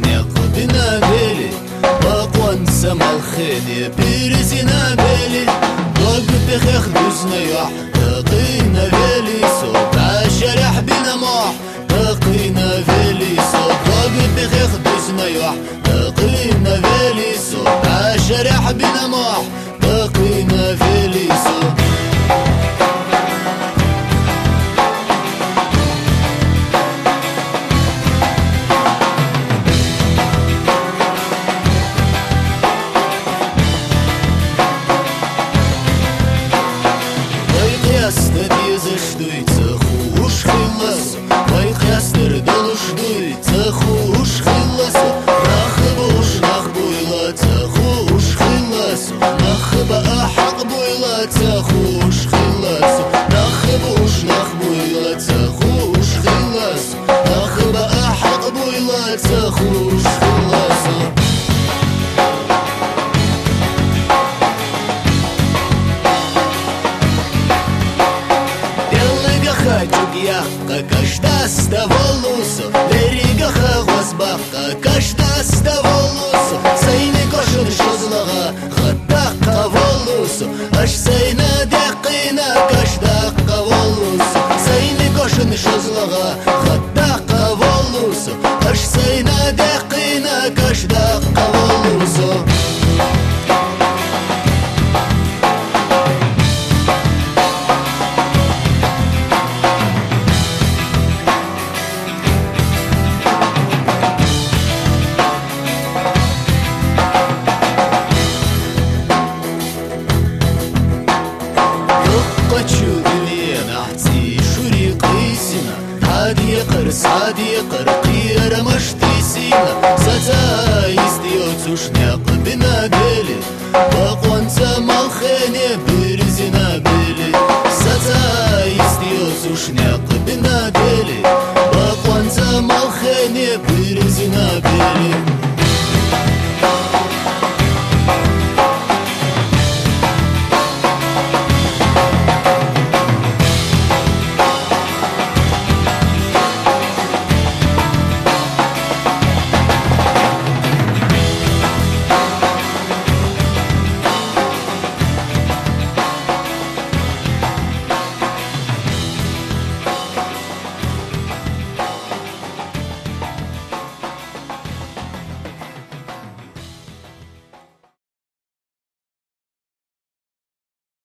تخنيق بنابلي باقوان سما الخيني بيرزي نابلي ضاق بخيخ دوزني تقي نابلي صوت عشرح بنا موح تقي صوت ضاق بخيخ دوزني تقي نابلي صوت عشرح بنا موح تقي صوت дезі ждуй цеху уж хиласу Байқиястыр долу ждуй цеху уж хиласу Нахыба уж нах буйла цеху уж хиласу Нахыба ахақ буйла цеху уж хиласу Нахыба уж нах буйла цеху уж хиласу Нахыба ахақ буйла цеху уж Ана, какашта ставолусу, берега хавас бабка, кашта شوری قیزی نه، هدیه قره هدیه قره قیارم شدی سینه، ساتا استیو توش نیا قبیل نبلی، با قونص مالخی بزرگ نبلی، ساتا استیو توش